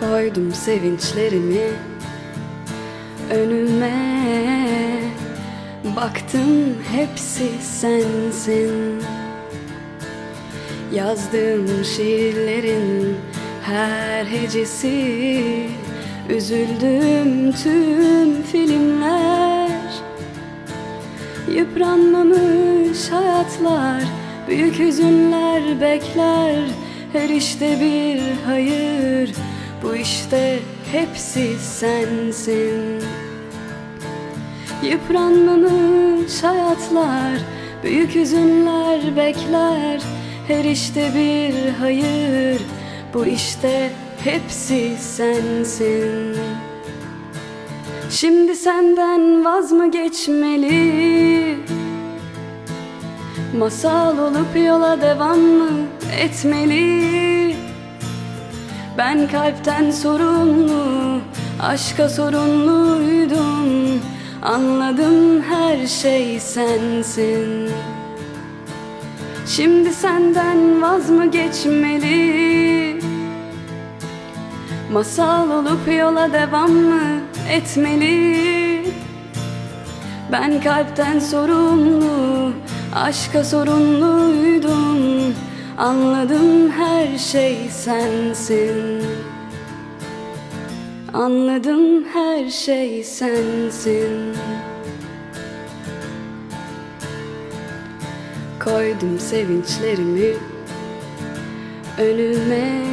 Koydum sevinçlerimi önüme. Baktım hepsi sensin. Yazdığım şiirlerin her hecesi. Üzüldüm tüm filmler. Yıpranmamış hayatlar Büyük hüzünler bekler. Her işte bir hayır Bu işte hepsi sensin. Yıpranmamış hayatlar Büyük hüzünler bekler. Her işte bir hayır Bu işte hepsi sensin. Şimdi senden vaz mı geçmeli? Masal olup yola devam mı etmeli Ben kalpten sorumlu Aşka sorumluydum Anladım her şey sensin. Şimdi senden vaz mı geçmeli? Masal olup yola devam mı etmeli? Ben kalpten sorumlu Aşka sorumluydum Anladım şey sensin. Anladım her şey sensin. Koydum sevinçlerimi önüme.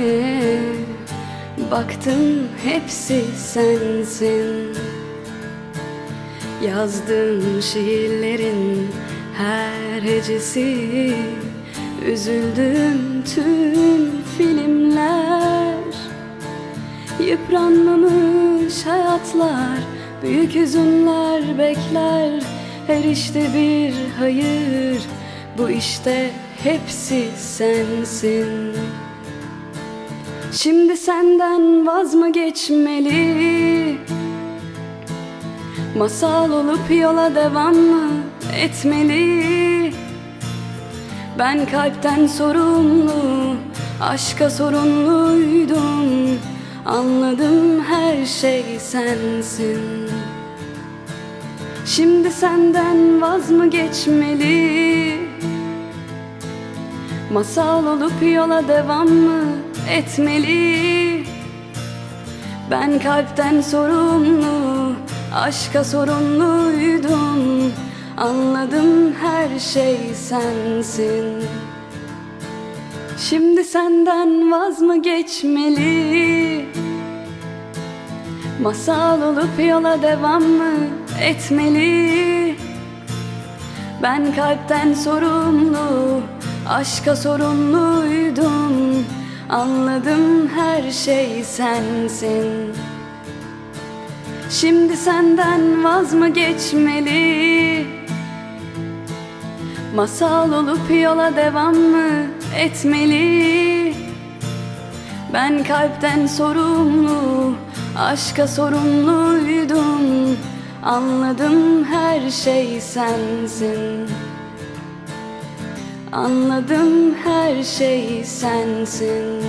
Baktım hepsi sensin. Yazdığım şiirlerin her hecesi. Üzüldüm tüm filmler Yıpranmamış hayatlar Büyük hüzünler bekler. Her işte bir hayır Bu işte hepsi sensin. Şimdi senden vaz mı geçmeli Masal olup yola devam mı etmeli Ben kalpten sorumlu Aşka sorumluydum. Anladım her şey sensin. Şimdi senden vaz mı geçmeli? Masal olup yola devam mı etmeli? Ben kalpten sorumlu Aşka sorumluydum Anladım her şey sensin. Şimdi senden vaz mı geçmeli? Masal olup yola devam mı etmeli? Ben kalpten sorumlu Aşka sorumluydum. Anladım her şey sensin Şimdi senden vaz mı geçmeli? Masal olup yola devam mı etmeli? Ben kalpten sorumlu Aşka sorumluydum. Anladım her şey sensin. Anladım her şey sensin